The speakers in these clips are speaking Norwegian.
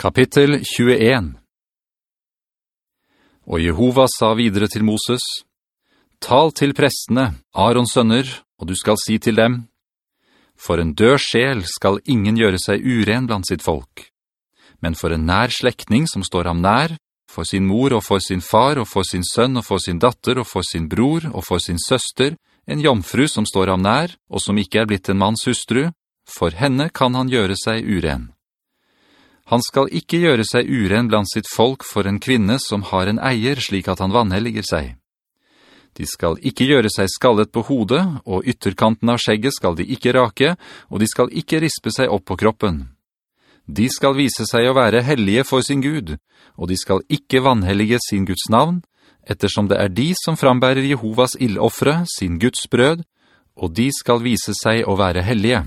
Kapittel 21 Og Jehova sa videre til Moses, «Tal til prestene, Arons sønner, og du skal si til dem, «For en død sjel skal ingen gjøre seg uren blant sitt folk. Men for en nær slekting som står ham nær, for sin mor og for sin far og for sin sønn og for sin datter og for sin bror og for sin søster, en jomfru som står ham nær og som ikke er blitt en manns hustru, for henne kan han gjøre seg uren.» Han skal ikke gjøre seg uren blant sitt folk for en kvinne som har en eier slik at han vannhelliger seg. De skal ikke gjøre seg skallet på hodet, og ytterkanten av skjegget skal de ikke rake, og de skal ikke rispe seg opp på kroppen. De skal vise seg å være hellige for sin Gud, og de skal ikke vannhellige sin Guds navn, ettersom det er de som frambærer Jehovas illoffre, sin Guds brød, og de skal vise seg å være hellige.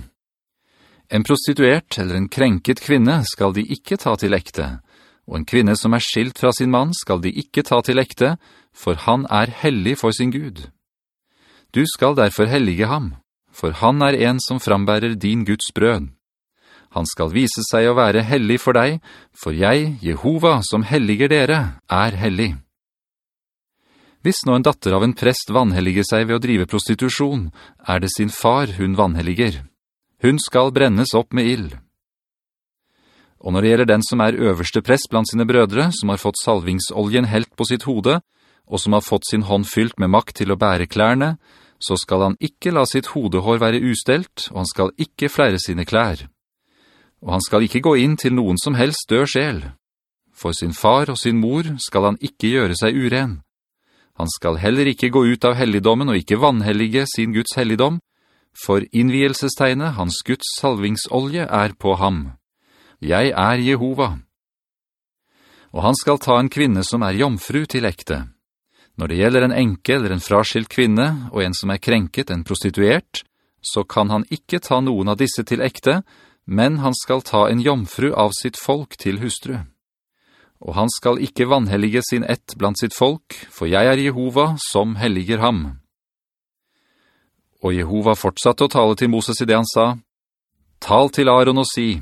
En prostituert eller en krenket kvinne skal de ikke ta til ekte, og en kvinne som er skilt fra sin mann skal de ikke ta til ekte, for han er hellig for sin Gud. Du skal derfor hellige ham, for han er en som frambærer din Guds brød. Han skal vise seg å være hellig for deg, for jeg, Jehova, som helliger dere, er hellig. Hvis nå en datter av en prest vanhelliger seg ved å drive prostitusjon, er det sin far hun vannhelliger. Hun skal brennes opp med ild. Og når det gjelder den som er øverste prest blant sine brødre, som har fått salvingsoljen helt på sitt hode, og som har fått sin hånd fylt med makt til å bære klærne, så skal han ikke la sitt hodehår være ustelt, og han skal ikke flere sine klær. Og han skal ikke gå inn til noen som helst dør sjel. For sin far og sin mor skal han ikke gjøre seg uren. Han skal heller ikke gå ut av helligdommen og ikke vannhellige sin Guds helligdom, for innvielsestegnet, hans Guds salvingsolje, er på ham. Jeg er Jehova. Og han skal ta en kvinne som er jomfru til ekte. Når det gjelder en enke eller en fraskilt kvinne, og en som er krenket, en prostituert, så kan han ikke ta noen av disse til ekte, men han skal ta en jomfru av sitt folk til hustru. Og han skal ikke vannhelige sin ett blant sitt folk, for jeg er Jehova som helliger ham.» Og Jehova fortsatte å tale til Moses i det han sa, «Tal til Aaron og si,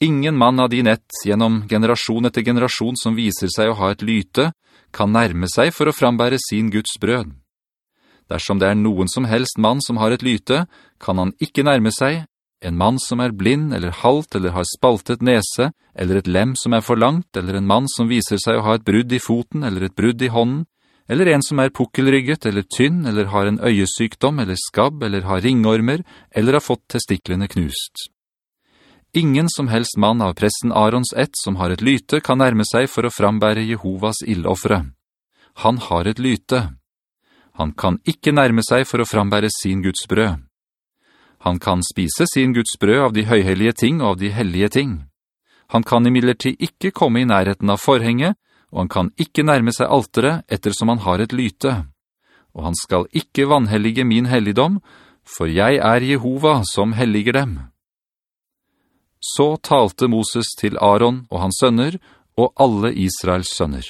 Ingen mann av din ett gjennom generasjon etter generasjon som viser seg å ha et lyte, kan nærme seg for å frambære sin Guds brød. Dersom det er noen som helst mann som har et lyte, kan han ikke nærme seg, en mann som er blind eller halt eller har spaltet nese, eller et lem som er for langt, eller en mann som viser seg å ha et brudd i foten eller et brudd i hånden, eller en som er pukkelrygget, eller tynn, eller har en øyesykdom, eller skabb, eller har ringormer, eller har fått testiklene knust. Ingen som helst mann av presten Arons ett som har et lyte kan nærme seg for å frambære Jehovas illoffere. Han har et lyte. Han kan ikke nærme seg for å frambære sin Guds brød. Han kan spise sin Guds brød av de høyhellige ting og av de hellige ting. Han kan imidlertid ikke komme i nærheten av forhenget, og han kan ikke nærme seg altere ettersom han har et lyte. Og han skal ikke vannhellige min helligdom, for jeg er Jehova som helliger dem. Så talte Moses til Aaron og hans sønner, og alle Israels sønner.